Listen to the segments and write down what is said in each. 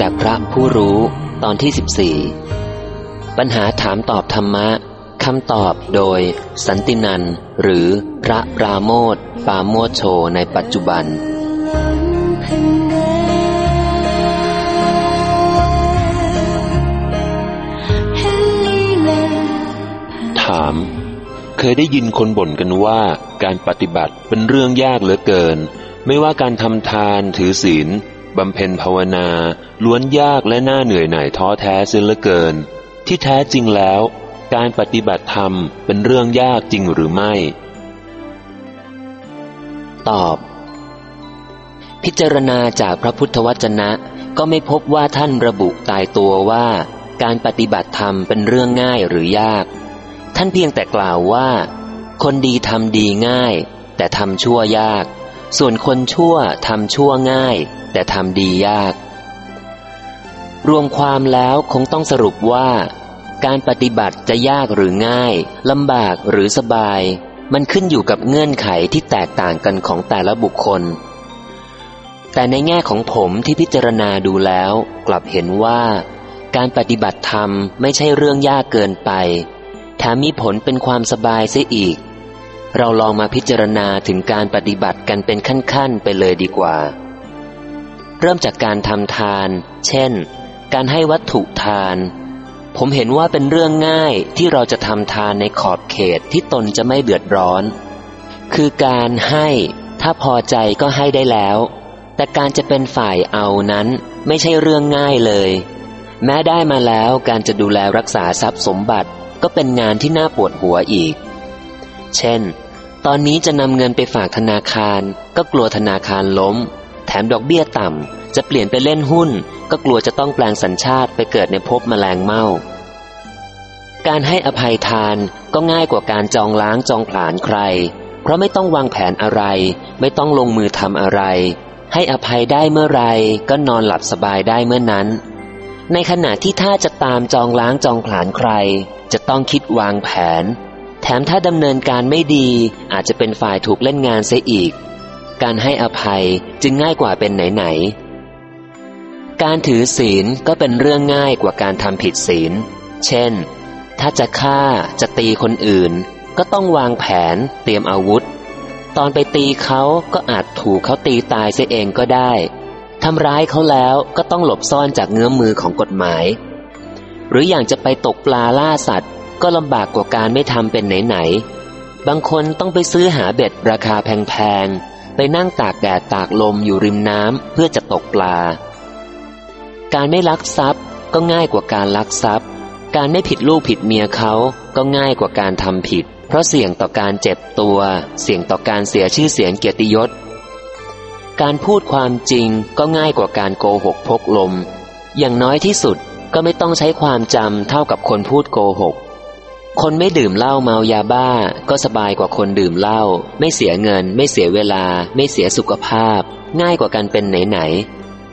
จากพระผู้รู้ตอนที่ 14 ปัญหาถามตอบธรรมะคำตอบโดย สันตินันหรือพระปราโมทปาโมโชในปัจจุบัน ถาม เคยได้ยินคนบ่นกันว่าการปฏิบัติเป็นเรื่องยากเหลือเกิน ไม่ว่าการทำทานถือศีล บำเพ็ญภาวนาล้วนยากและน่าเหนื่อยหน่ายท้อแท้เสียเหลือเกิน ที่แท้จริงแล้ว การปฏิบัติธรรมเป็นเรื่องยากจริงหรือไม่ ตอบ พิจารณาจากพระพุทธวจนะ ก็ไม่พบว่าท่านระบุตายตัวว่า การปฏิบัติธรรมเป็นเรื่องง่ายหรือยาก ท่านเพียงแต่กล่าวว่า คนดีทำดีง่าย แต่ทำชั่วยาก ส่วนคนชั่วทำชั่วง่าย แต่ทำดียาก รวมความแล้วคงต้องสรุปว่า การปฏิบัติจะยากหรือง่ายลำบากหรือสบาย มันขึ้นอยู่กับเงื่อนไขที่แตกต่างกันของแต่ละบุคคล แต่ในแง่ของผมที่พิจารณาดูแล้ว กลับเห็นว่า การปฏิบัติธรรมไม่ใช่เรื่องยากเกินไปแถมมีผลเป็นความสบายเสียอีก เราลองมาพิจารณาถึงการปฏิบัติกันเป็นขั้นๆ ไปเลยดีกว่า เริ่มจากการทำทาน เช่น การให้วัตถุทาน ผมเห็นว่าเป็นเรื่องง่ายที่เราจะทำทานในขอบเขตที่ตนจะไม่เดือดร้อน คือการให้ ถ้าพอใจก็ให้ได้แล้ว แต่การจะเป็นฝ่ายเอานั้นไม่ใช่เรื่องง่ายเลย แม้ได้มาแล้วการจะดูแลรักษาทรัพย์สมบัติก็เป็นงานที่น่าปวดหัวอีก เช่น ตอนนี้จะนำเงินไปฝากธนาคาร ก็กลัวธนาคารล้ม แถมดอกเบี้ยต่ำ จะเปลี่ยนไปเล่นหุ้น ก็กลัวจะต้องแปลงสัญชาติไปเกิดในภพแมลงเม่า การให้อภัยทานก็ง่ายกว่าการจองล้างจองผลาญใคร เพราะไม่ต้องวางแผนอะไร ไม่ต้องลงมือทำอะไร ให้อภัยได้เมื่อไรก็นอนหลับสบายได้เมื่อนั้น ในขณะที่ถ้าจะตามจองล้างจองผลาญใคร จะต้องคิดวางแผน แถมถ้าดำเนินการไม่ดีอาจจะเป็นฝ่ายถูกเล่นงานเสียอีก การให้อภัยจึงง่ายกว่าเป็นไหนๆ การถือศีลก็เป็นเรื่องง่ายกว่าการทำผิดศีล เช่น ถ้าจะฆ่าจะตีคนอื่น ก็ต้องวางแผนเตรียมอาวุธ ตอนไปตีเขาก็อาจถูกเขาตีตายเสียเองก็ได้ทำร้ายเขาแล้วก็ต้องหลบซ่อนจากเงื้อมมือของกฎหมาย หรืออย่างจะไปตกปลาล่าสัตว์ ก็ลำบากกว่าการไม่ทำเป็นไหนๆ บางคนต้องไปซื้อหาเบ็ดราคาแพงๆ ไปนั่งตากแดดตากลมอยู่ริมน้ำเพื่อจะตกปลา การไม่ลักทรัพย์ก็ง่ายกว่าการลักทรัพย์ การไม่ผิดลูกผิดเมียเขาก็ง่ายกว่าการทำผิด เพราะเสี่ยงต่อการเจ็บตัว เสี่ยงต่อการเสียชื่อเสียงเกียรติยศ การพูดความจริงก็ง่ายกว่าการโกหกพกลม อย่างน้อยที่สุดก็ไม่ต้องใช้ความจำเท่ากับคนพูดโกหก คนไม่ดื่มเหล้าเมายาบ้า ก็สบายกว่าคนดื่มเหล้าไม่เสียเงิน ไม่เสียเวลา ไม่เสียสุขภาพ ง่ายกว่าการเป็นไหน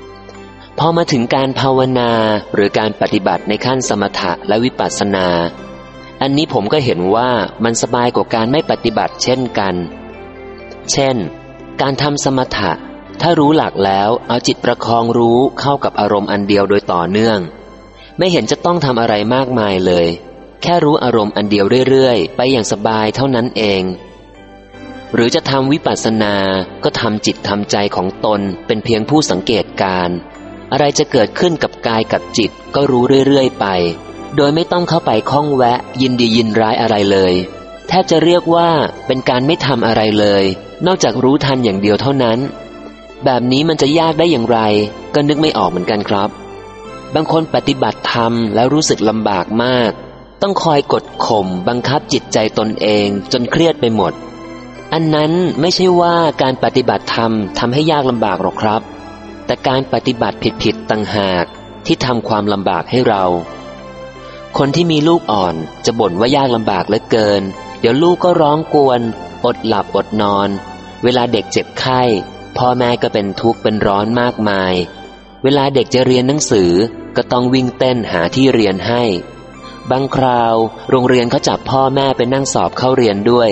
ๆพอมาถึงการภาวนาหรือการปฏิบัติในขั้นสมถะและวิปัสสนา อันนี้ผมก็เห็นว่ามันสบายกว่าการไม่ปฏิบัติเช่นกัน เช่น การทำสมถะ ถ้ารู้หลักแล้วเอาจิตประคองรู้เข้ากับอารมณ์อันเดียวโดยต่อเนื่อง ไม่เห็นจะต้องทำอะไรมากมายเลย แค่รู้อารมณ์อันเดียวเรื่อยๆ ไปอย่างสบายเท่านั้นเอง หรือจะทำวิปัสสนา ก็ทำจิตทำใจของตนเป็นเพียงผู้สังเกตการ อะไรจะเกิดขึ้นกับกายกับจิตก็รู้เรื่อยๆ ไป โดยไม่ต้องเข้าไปข้องแวะ ยินดียินร้ายอะไรเลย แทบจะเรียกว่าเป็นการไม่ทำอะไรเลย นอกจากรู้ทันอย่างเดียวเท่านั้น แบบนี้มันจะยากได้อย่างไร ก็นึกไม่ออกเหมือนกันครับบางคนปฏิบัติธรรมแล้วรู้สึกลำบากมาก ต้องคอยกดข่มบังคับจิตใจตนเองจนเครียดไปหมด อันนั้นไม่ใช่ว่าการปฏิบัติธรรมทำให้ยากลำบากหรอกครับ แต่การปฏิบัติผิดๆต่างหากที่ทำความลำบากให้เรา คนที่มีลูกอ่อนจะบ่นว่ายากลำบากเหลือเกิน เดี๋ยวลูกก็ร้องกวน อดหลับอดนอน เวลาเด็กเจ็บไข้ พ่อแม่ก็เป็นทุกข์เป็นร้อนมากมาย เวลาเด็กจะเรียนหนังสือก็ต้องวิ่งเต้นหาที่เรียนให้ บางคราว โรงเรียนเขาจับพ่อแม่ไปนั่งสอบเข้าเรียนด้วย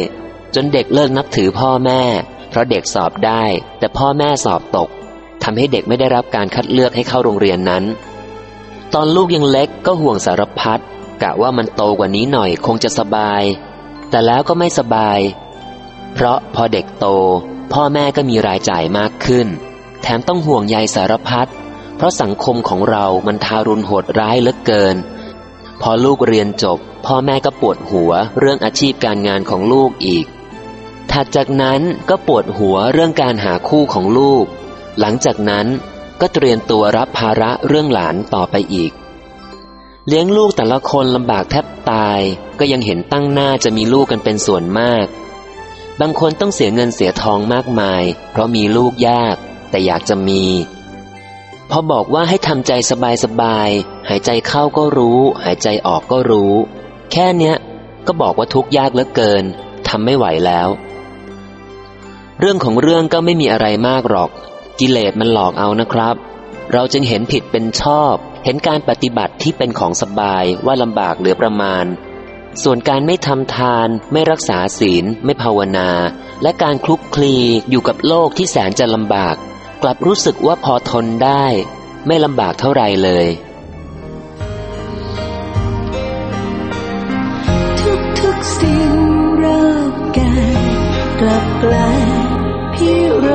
จนเด็กเลิกนับถือพ่อแม่ เพราะเด็กสอบได้ แต่พ่อแม่สอบตกทำให้เด็กไม่ได้รับการคัดเลือกให้เข้าโรงเรียนนั้น ตอนลูกยังเล็กก็ห่วงสารพัดกะว่ามันโตกว่านี้หน่อยคงจะสบาย แต่แล้วก็ไม่สบาย เพราะพอเด็กโต พ่อแม่ก็มีรายจ่ายมากขึ้น แถมต้องห่วงใยสารพัดเพราะสังคมของเรามันทารุณโหดร้ายเหลือเกิน พอลูกเรียนจบ พ่อแม่ก็ปวดหัวเรื่องอาชีพการงานของลูกอีก ถัดจากนั้นก็ปวดหัวเรื่องการหาคู่ของลูก หลังจากนั้นก็เตรียมตัวรับภาระเรื่องหลานต่อไปอีก เลี้ยงลูกแต่ละคนลำบากแทบตาย ก็ยังเห็นตั้งหน้าจะมีลูกกันเป็นส่วนมาก บางคนต้องเสียเงินเสียทองมากมาย เพราะมีลูกยาก แต่อยากจะมี พอบอกว่าให้ทำใจสบายๆหายใจเข้าก็รู้ หายใจออกก็รู้ แค่เนี้ยก็บอกว่าทุกยากเหลือเกินทำไม่ไหวแล้ว เรื่องของเรื่องก็ไม่มีอะไรมากหรอก กิเลสมันหลอกเอานะครับ เราจึงเห็นผิดเป็นชอบ เห็นการปฏิบัติที่เป็นของสบายว่าลำบากเหลือประมาณ ส่วนการไม่ทำทาน ไม่รักษาศีล ไม่ภาวนา และการคลุกคลีอยู่กับโลกที่แสนจะลำบาก กลับรู้สึกว่าพอทนได้ ไม่ลำบากเท่าไรเลย ทุกๆสิ่งรอบกายกลับกลายพิร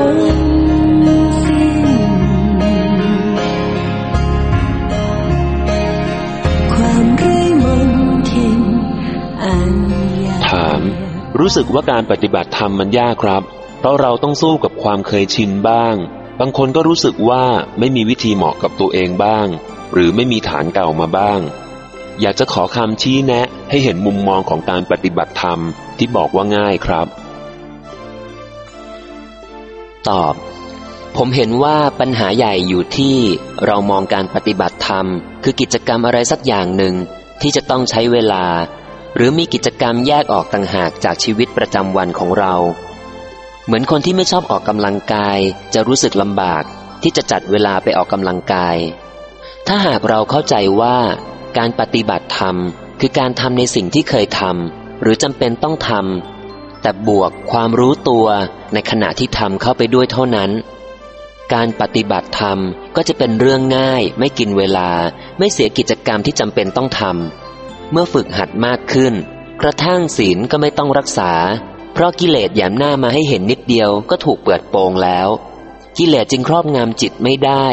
มสิ้นความไร้มนทินอันยากถาม รู้สึกว่าการปฏิบัติธรรมมันยากครับ เพราะเราต้องสู้กับความเคยชินบ้าง บางคนก็รู้สึกว่าไม่มีวิธีเหมาะกับตัวเองบ้าง หรือไม่มีฐานเก่ามาบ้าง อยากจะขอคำชี้แนะให้เห็นมุมมองของการปฏิบัติธรรมที่บอกว่าง่ายครับ ตอบ ผมเห็นว่าปัญหาใหญ่อยู่ที่เรามองการปฏิบัติธรรม คือกิจกรรมอะไรสักอย่างหนึ่งที่จะต้องใช้เวลา หรือมีกิจกรรมแยกออกต่างหากจากชีวิตประจำวันของเรา เหมือนคนที่ไม่ชอบออกกำลังกาย จะรู้สึกลำบากที่จะจัดเวลาไปออกกำลังกาย ถ้าหากเราเข้าใจว่าการปฏิบัติธรรม คือการทำในสิ่งที่เคยทำหรือจำเป็นต้องทำแต่บวกความรู้ตัวในขณะที่ทำเข้าไปด้วยเท่านั้น การปฏิบัติธรรมก็จะเป็นเรื่องง่าย ไม่กินเวลา ไม่เสียกิจกรรมที่จำเป็นต้องทำเมื่อฝึกหัดมากขึ้น กระทั่งศีลก็ไม่ต้องรักษา เพราะกิเลสแยมหน้ามาให้เห็นนิดเดียวก็ถูกเปิดโปงแล้ว กิเลสจึงครอบงำจิตไม่ได้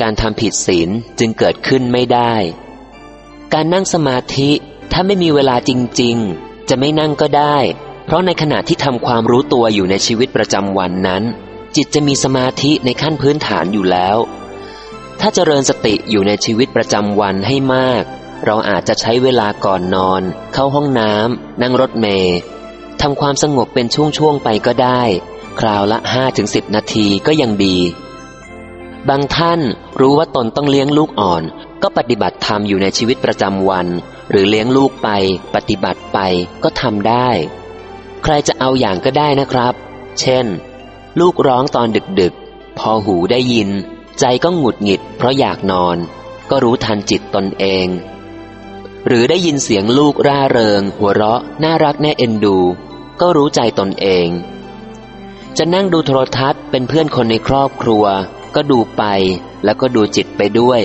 การทำผิดศีลจึงเกิดขึ้นไม่ได้ การนั่งสมาธิถ้าไม่มีเวลาจริง ๆ จะไม่นั่งก็ได้ เพราะในขณะที่ทำความรู้ตัวอยู่ในชีวิตประจำวันนั้น จิตจะมีสมาธิในขั้นพื้นฐานอยู่แล้ว ถ้าเจริญสติอยู่ในชีวิตประจำวันให้มาก เราอาจจะใช้เวลาก่อนนอน เข้าห้องน้ำนั่งรถเมล์ ทำความสงบเป็นช่วงๆไปก็ได้ คราวละห้าถึงสิบนาทีก็ยังดี บางท่านรู้ว่าตนต้องเลี้ยงลูกอ่อน ก็ปฏิบัติธรรมอยู่ในชีวิตประจำวัน หรือเลี้ยงลูกไป ปฏิบัติไปก็ทำได้ ใครจะเอาอย่างก็ได้นะครับ เช่น ลูกร้องตอนดึกๆ พอหูได้ยิน ใจก็หงุดหงิด เพราะอยากนอน ก็รู้ทันจิตตนเองหรือได้ยินเสียงลูกร่าเริง หัวเราะ น่ารักแน่เอ็นดู ก็รู้ใจตนเอง จะนั่งดูโทรทัศน์เป็นเพื่อนคนในครอบครัว ก็ดูไปแล้วก็ดูจิตไปด้วย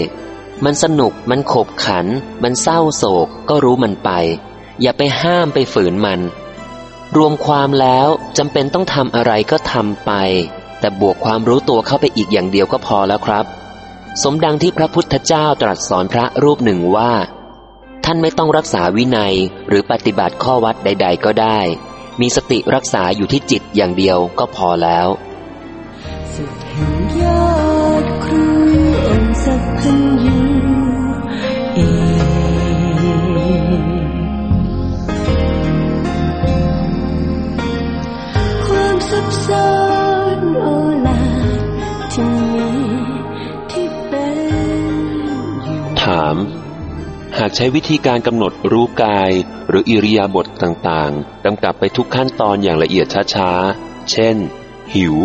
มันสนุกมันขบขัน มันเศร้าโศก ก็รู้มันไป อย่าไปห้ามไปฝืนมัน รวมความแล้วจำเป็นต้องทำอะไรก็ทำไป แต่บวกความรู้ตัวเข้าไปอีกอย่างเดียวก็พอแล้วครับ สมดังที่พระพุทธเจ้าตรัสสอนพระรูปหนึ่งว่าท่านไม่ต้องรักษาวินัยหรือปฏิบัติข้อวัดใด ๆ ก็ได้ มีสติรักษาอยู่ที่จิตอย่างเดียวก็พอแล้ว สุดแห่งยอ ใช้วิธีการกำหนดรู้กาย หรืออิริยาบถต่างๆกำกับไปทุกขั้นตอนอย่างละเอียดช้าๆ เช่น หิว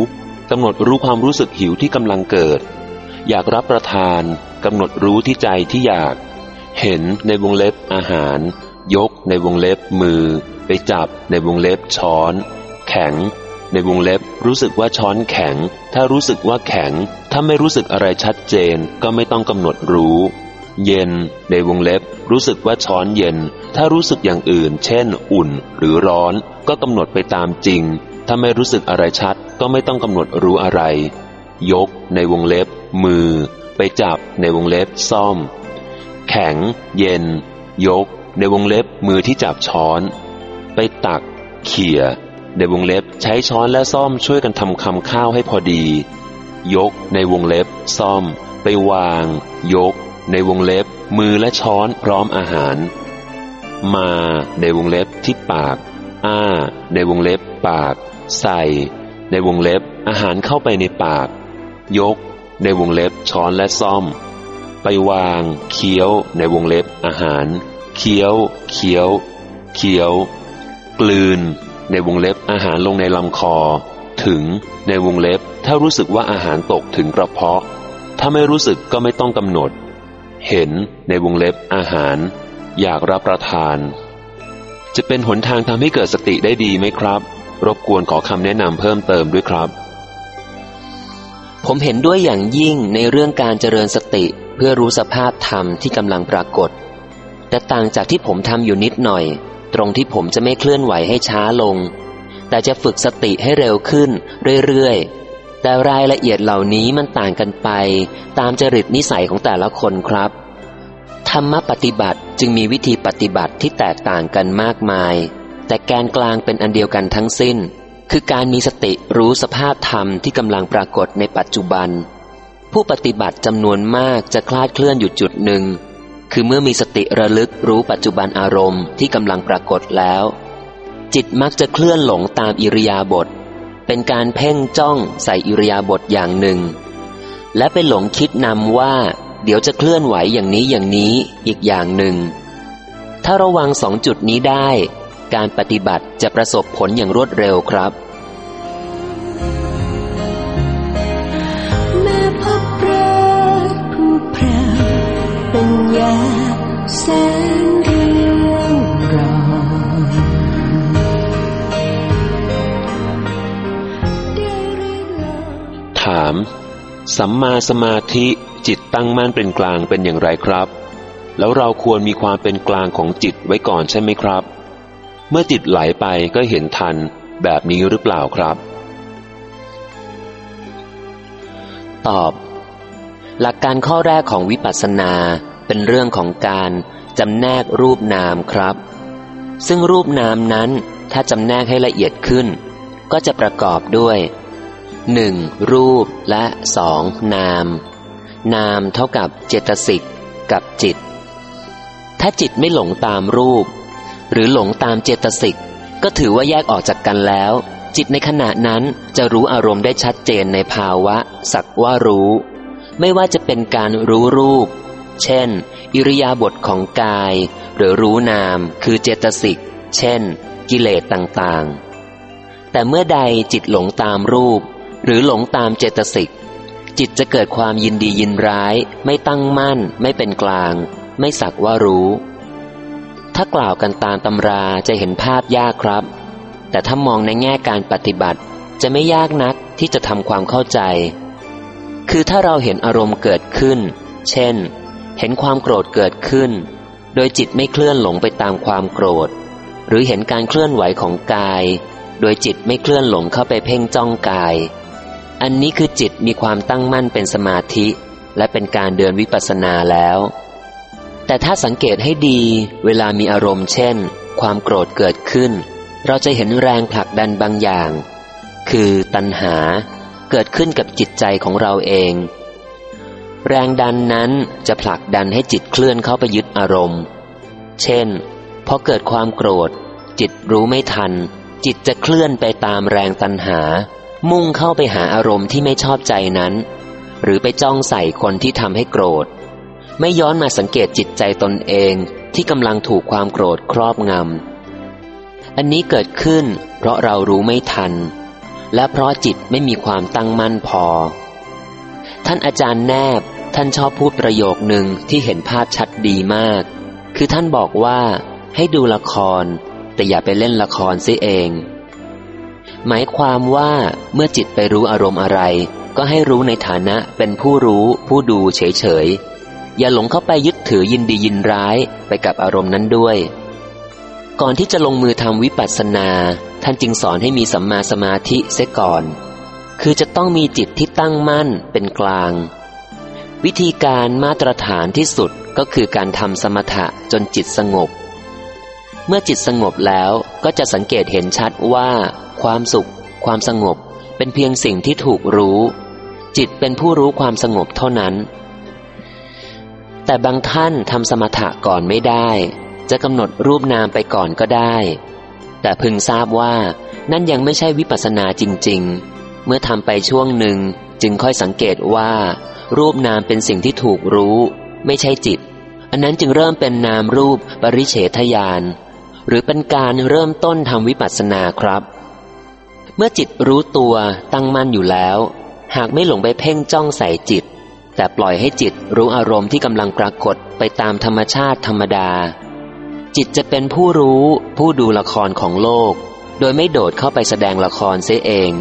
กำหนดรู้ความรู้สึกหิวที่กำลังเกิด อยากรับประทานกำหนดรู้ที่ใจที่อยาก เห็นในวงเล็บอาหาร ยกในวงเล็บมือ ไปจับในวงเล็บช้อน แข็ง ในวงเล็บรู้สึกว่าช้อนแข็ง ถ้ารู้สึกว่าแข็ง ถ้าไม่รู้สึกอะไรชัดเจนก็ไม่ต้องกำหนดรู้ เย็น ในวงเล็บ รู้สึกว่าช้อนเย็น ถ้ารู้สึกอย่างอื่น เช่น อุ่น หรือร้อน ก็กำหนดไปตามจริง ถ้าไม่รู้สึกอะไรชัด ก็ไม่ต้องกำหนดรู้อะไร ยก ในวงเล็บ มือ ไปจับ ในวงเล็บ ซ่อม แข็ง เย็น ยก ในวงเล็บ มือที่จับช้อน ไปตัก เขี่ย ในวงเล็บ ใช้ช้อนและซ่อมช่วยกันทำคำข้าวให้พอดี ยก ในวงเล็บ ซ่อม ไปวาง ยก ในวงเล็บ มือและช้อนพร้อมอาหาร มา ในวงเล็บที่ปาก อ้า ในวงเล็บปาก ใส่ ในวงเล็บอาหารเข้าไปในปาก ยก ในวงเล็บช้อนและซ่อม ไปวาง เคี้ยว ในวงเล็บอาหาร เคี้ยว เคี้ยว เคี้ยว กลืน ในวงเล็บอาหารลงในลำคอ ถึง ในวงเล็บ ถ้ารู้สึกว่าอาหารตกถึงกระเพาะ ถ้าไม่รู้สึกก็ไม่ต้องกำหนด เห็นในวงเล็บอาหาร อยากรับประทาน จะเป็นหนทางทำให้เกิดสติได้ดีไหมครับ รบกวนขอคำแนะนำเพิ่มเติมด้วยครับ ผมเห็นด้วยอย่างยิ่งในเรื่องการเจริญสติเพื่อรู้สภาพธรรมที่กำลังปรากฏ แต่ต่างจากที่ผมทำอยู่นิดหน่อย ตรงที่ผมจะไม่เคลื่อนไหวให้ช้าลง แต่จะฝึกสติให้เร็วขึ้นเรื่อยๆ แต่รายละเอียดเหล่านี้มันต่างกันไป ตามจริตนิสัยของแต่ละคนครับ ธรรมปฏิบัติจึงมีวิธีปฏิบัติที่แตกต่างกันมากมาย แต่แกนกลางเป็นอันเดียวกันทั้งสิ้น คือการมีสติรู้สภาพธรรมที่กำลังปรากฏในปัจจุบัน ผู้ปฏิบัติจำนวนมากจะคลาดเคลื่อนอยู่จุดหนึ่ง คือเมื่อมีสติระลึกรู้ปัจจุบันอารมณ์ที่กำลังปรากฏแล้ว จิตมักจะเคลื่อนหลงตามอิริยาบถ เป็นการเพ่งจ้องใส่อิริยาบถอย่างหนึ่ง และไปหลงคิดนำว่า เดี๋ยวจะเคลื่อนไหวอย่างนี้อย่างนี้อีกอย่างหนึ่ง ถ้าระวังสองจุดนี้ได้ การปฏิบัติจะประสบผลอย่างรวดเร็วครับแสงเสัมมาสมาธิจิตตั้งมั่นเป็นกลางเป็นอย่างไรครับ แล้วเราควรมีความเป็นกลางของจิตไว้ก่อนใช่ไหมครับ เมื่อจิตไหลไปก็เห็นทันแบบนี้หรือเปล่าครับ ตอบ หลักการข้อแรกของวิปัสสนาเป็นเรื่องของการจำแนกรูปนามครับ ซึ่งรูปนามนั้นถ้าจำแนกให้ละเอียดขึ้น ก็จะประกอบด้วย 1. รูปและสองนาม นามเท่ากับเจตสิกกับจิต ถ้าจิตไม่หลงตามรูป หรือหลงตามเจตสิกก็ถือว่าแยกออกจากกันแล้ว จิตในขณะนั้นจะรู้อารมณ์ได้ชัดเจนในภาวะ สักว่ารู้ ไม่ว่าจะเป็นการรู้รูป เช่น อิริยาบถของกาย หรือรู้นามคือเจตสิกเช่น กิเลสต่างๆ แต่เมื่อใดจิตหลงตามรูป หรือหลงตามเจตสิก จิตจะเกิดความยินดียินร้าย ไม่ตั้งมั่น ไม่เป็นกลาง ไม่สักว่ารู้ ถ้ากล่าวกันตามตำราจะเห็นภาพยากครับ แต่ถ้ามองในแง่การปฏิบัติ จะไม่ยากนักที่จะทำความเข้าใจ คือถ้าเราเห็นอารมณ์เกิดขึ้น เช่น เห็นความโกรธเกิดขึ้น โดยจิตไม่เคลื่อนหลงไปตามความโกรธ หรือเห็นการเคลื่อนไหวของกาย โดยจิตไม่เคลื่อนหลงเข้าไปเพ่งจ้องกาย อันนี้คือจิตมีความตั้งมั่นเป็นสมาธิ และเป็นการเดินวิปัสสนาแล้ว แต่ถ้าสังเกตให้ดีเวลามีอารมณ์เช่น ความโกรธเกิดขึ้น เราจะเห็นแรงผลักดันบางอย่าง คือตัณหาเกิดขึ้นกับจิตใจของเราเอง แรงดันนั้นจะผลักดันให้จิตเคลื่อนเข้าไปยึดอารมณ์ เช่นพอเกิดความโกรธ จิตรู้ไม่ทัน จิตจะเคลื่อนไปตามแรงตันหา มุ่งเข้าไปหาอารมณ์ที่ไม่ชอบใจนั้น หรือไปจ้องใส่คนที่ทำให้โกรธ ไม่ย้อนมาสังเกตจิตใจตนเองที่กำลังถูกความโกรธครอบงำ อันนี้เกิดขึ้น เพราะเรารู้ไม่ทัน และเพราะจิตไม่มีความตั้งมั่นพอ ท่านอาจารย์แนบท่านชอบพูดประโยคหนึ่งที่เห็นภาพชัดดีมาก คือท่านบอกว่าให้ดูละคร แต่อย่าไปเล่นละครซิเอง หมายความว่าเมื่อจิตไปรู้อารมณ์อะไร ก็ให้รู้ในฐานะเป็นผู้รู้ผู้ดูเฉยๆ อย่าหลงเข้าไปยึดถือยินดียินร้ายไปกับอารมณ์นั้นด้วย ก่อนที่จะลงมือทำวิปัสสนา ท่านจึงสอนให้มีสัมมาสมาธิเสียก่อน คือจะต้องมีจิตที่ตั้งมั่นเป็นกลาง วิธีการมาตรฐานที่สุดก็คือการทำสมถะจนจิตสงบ เมื่อจิตสงบแล้วก็จะสังเกตเห็นชัดว่า ความสุข ความสงบ เป็นเพียงสิ่งที่ถูกรู้ จิตเป็นผู้รู้ความสงบเท่านั้น แต่บางท่านทำสมถะก่อนไม่ได้ จะกำหนดรูปนามไปก่อนก็ได้ แต่พึงทราบว่านั่นยังไม่ใช่วิปัสสนาจริง ๆ เมื่อทำไปช่วงหนึ่งจึงค่อยสังเกตว่า รูปนามเป็นสิ่งที่ถูกรู้ ไม่ใช่จิต อันนั้นจึงเริ่มเป็นนามรูปปริเฉทยานหรือเป็นการเริ่มต้นทำวิปัสสนาครับ เมื่อจิตรู้ตัวตั้งมั่นอยู่แล้ว หากไม่หลงไปเพ่งจ้องใส่จิต แต่ปล่อยให้จิตรู้อารมณ์ที่กำลังปรากฏไปตามธรรมชาติธรรมดา จิตจะเป็นผู้รู้ผู้ดูละครของโลก โดยไม่โดดเข้าไปแสดงละครเสียเอง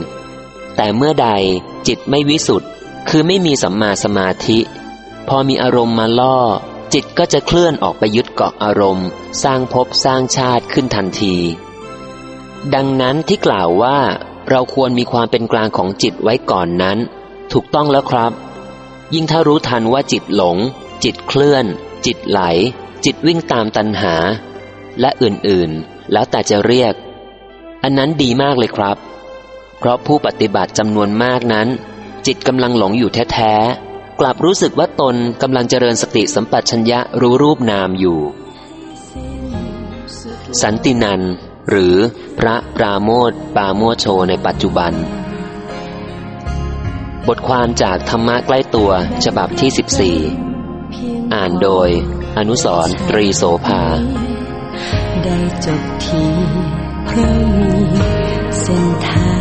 แต่เมื่อใดจิตไม่วิสุทธ์คือไม่มีสัมมาสมาธิ พอมีอารมณ์มาล่อ จิตก็จะเคลื่อนออกไปยึดเกาะอารมณ์ สร้างภพสร้างชาติขึ้นทันที ดังนั้นที่กล่าวว่าเราควรมีความเป็นกลางของจิตไว้ก่อนนั้น ถูกต้องแล้วครับ ยิ่งถ้ารู้ทันว่าจิตหลง จิตเคลื่อน จิตไหล จิตวิ่งตามตัณหา และอื่นๆ แล้วแต่จะเรียก อันนั้นดีมากเลยครับ เพราะผู้ปฏิบัติจำนวนมากนั้น จิตกำลังหลงอยู่แท้ๆ กลับรู้สึกว่าตนกำลังเจริญสติสัมปชัญญะรู้รูปนามอยู่ สันตินัน หรือพระปราโมทปาโมโชในปัจจุบัน บทความจากธรรมะใกล้ตัวฉบับที่ 14 อ่านโดย อนุสรตรีโสภา ได้จบที่เพราะมีเส้นทาง